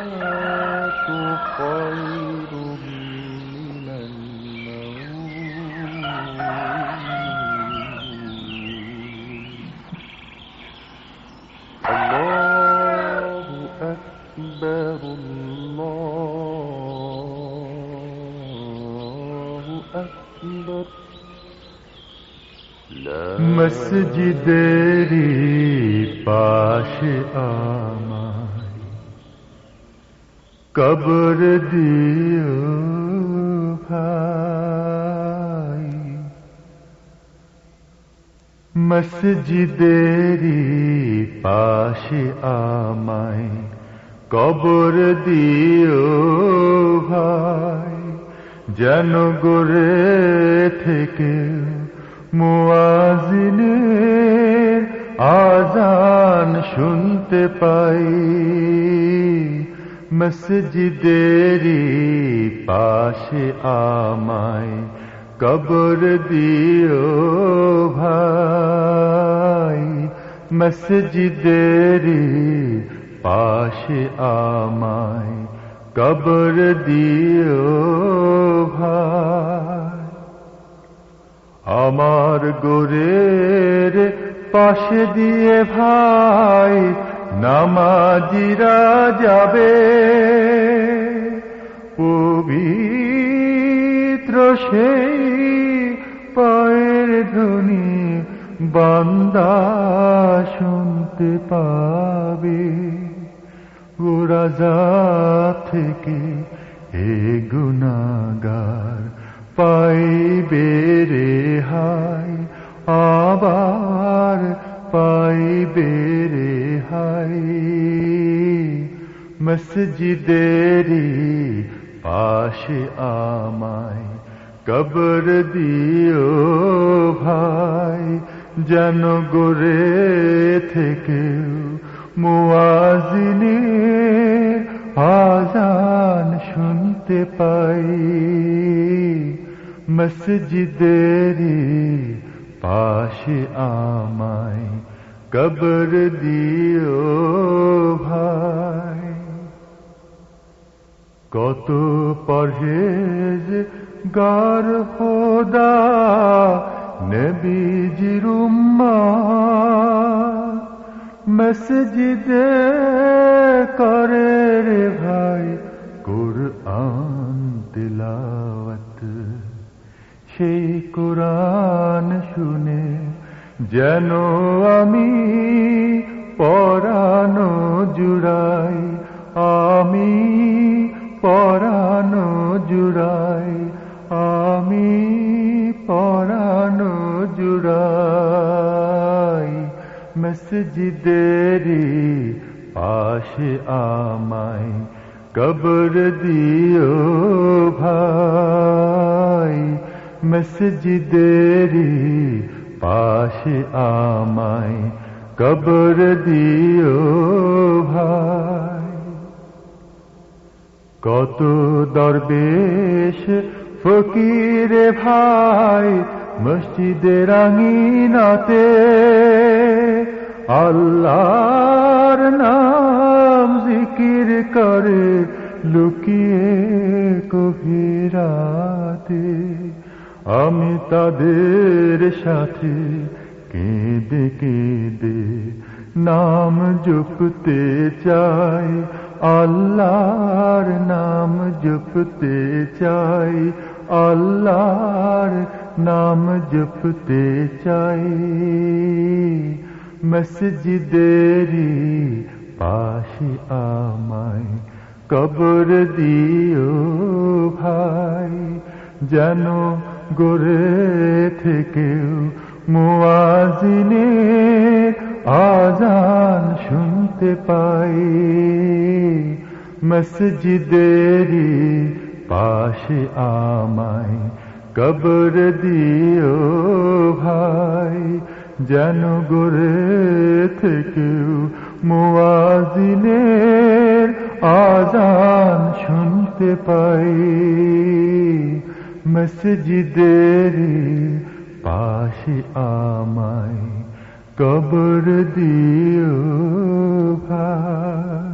الصلاة خير মসজিদেরি পাশে আমায় কবর দিও ভাই। মসজিদেরি পাশে আমায় কবর দিও ভাই। যেন গোরে থেকে মুয়াজিনের আজান শুনতে পাই। মসজিদেরি পাশে আমায় কবর দিও ভাই। মসজিদেরি পাশে আমায় কবর দিও ভাই। আমার গোরের পাশে দিয়ে ভাই নামাজিরা যাবে পবিত্র সেই পায়ের ধ্বনি বান্দা শুনতে পাবে। গোরাজা থেকে হে গুনাগার পাইবে রে হাই আবার পাইবে রে হাই মসজিদেরি পাশে আমায় কবর দিও ভাই। যেন গোরে থেকেও মুয়াজিনের শুনতে পাই মসজিদেরি পাশে আমায় কবর দিও ভাই কত পরহেজ গার হোদা নবীজির মসজিদে করে রে ভাই কুরআন তিলাওয়াত সেই কোরআন শুনে যেন আমি পরানো জুড়াই, আমি পরানো জুড়াই, আমি পরানো জুড়াই। মসজিদেরি পাশে আমায় কবর দিও ভাই মসজিদেরি পাশে আমায় কবর দিও ভাই। কত দরবেশ ফকির ভাই মসজিদের আঙিনাতে আল্লাহর নাম জিকির করে, লুকিয়ে গভীরাতে। আমি তাদের সাথে কেঁদে কেঁদে নাম জপতে চাই, আল্লাহর নাম জপতে চাই, আল্লাহর নাম জপতে চাই। মসজিদেরি পাশে আমায় কবর দিও ভাই, যেন গোরে থেকেও মুয়াজিনের আজান শুনতে পাই। মসজিদেরি পাশে আমায় কবর দিও ভাই যেন গোরে থেকেও মুয়াজিনের আজান শুনতে পাই। মসজিদের পাশে আমায় কবর দিও ভাই।